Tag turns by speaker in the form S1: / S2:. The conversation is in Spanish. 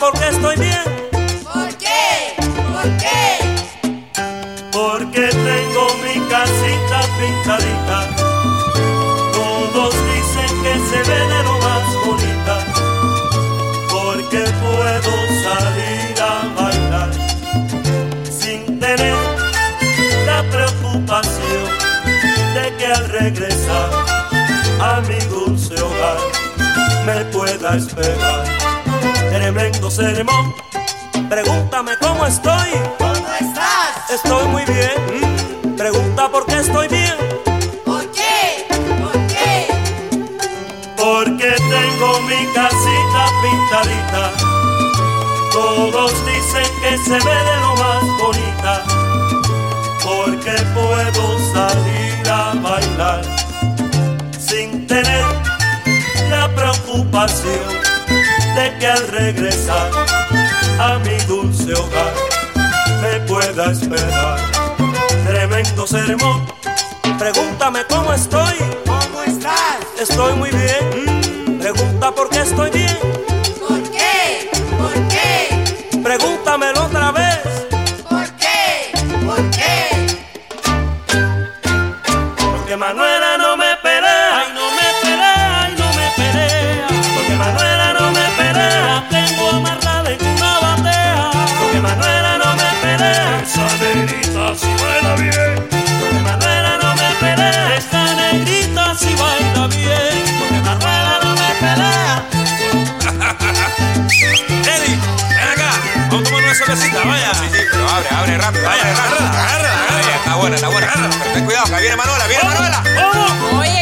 S1: porque estoy bien.
S2: ¿Por qué? ¿Por qué?
S1: Porque tengo mi casita pintadita. Todos dicen que se ve de lo más bonita. Porque puedo salir a bailar sin tener la preocupación de que al regresar a mi dulce hogar me pueda esperar. Tremendo sermón. Pregúntame cómo estoy.
S2: ¿Cómo estás?
S1: Estoy muy bien. Pregunta por qué estoy bien.
S2: ¿Por qué? ¿Por qué?
S1: Porque tengo mi casita pintadita. Todos dicen que se ve de lo más bonita. Porque puedo salir a bailar sin tener la preocupación de que al regresar a mi dulce hogar me pueda esperar. Tremendo sermón. Pregúntame cómo estoy.
S2: ¿Cómo estás?
S1: Estoy muy bien. Pregunta por qué estoy bien.
S2: ¿Por qué? ¿Por qué?
S1: Pregúntamelo otra vez.
S2: ¿Por qué? ¿Por qué?
S1: Porque Manuela
S3: Vamos a tomar una cervecita, vaya. Sí, sí, pero abre, abre rápido.
S1: Vaya, agárrala, agárrala.
S3: Está buena, está buena. Ten cuidado, que viene Manuela, viene Manuela.
S1: ¿Cómo?
S4: Oye,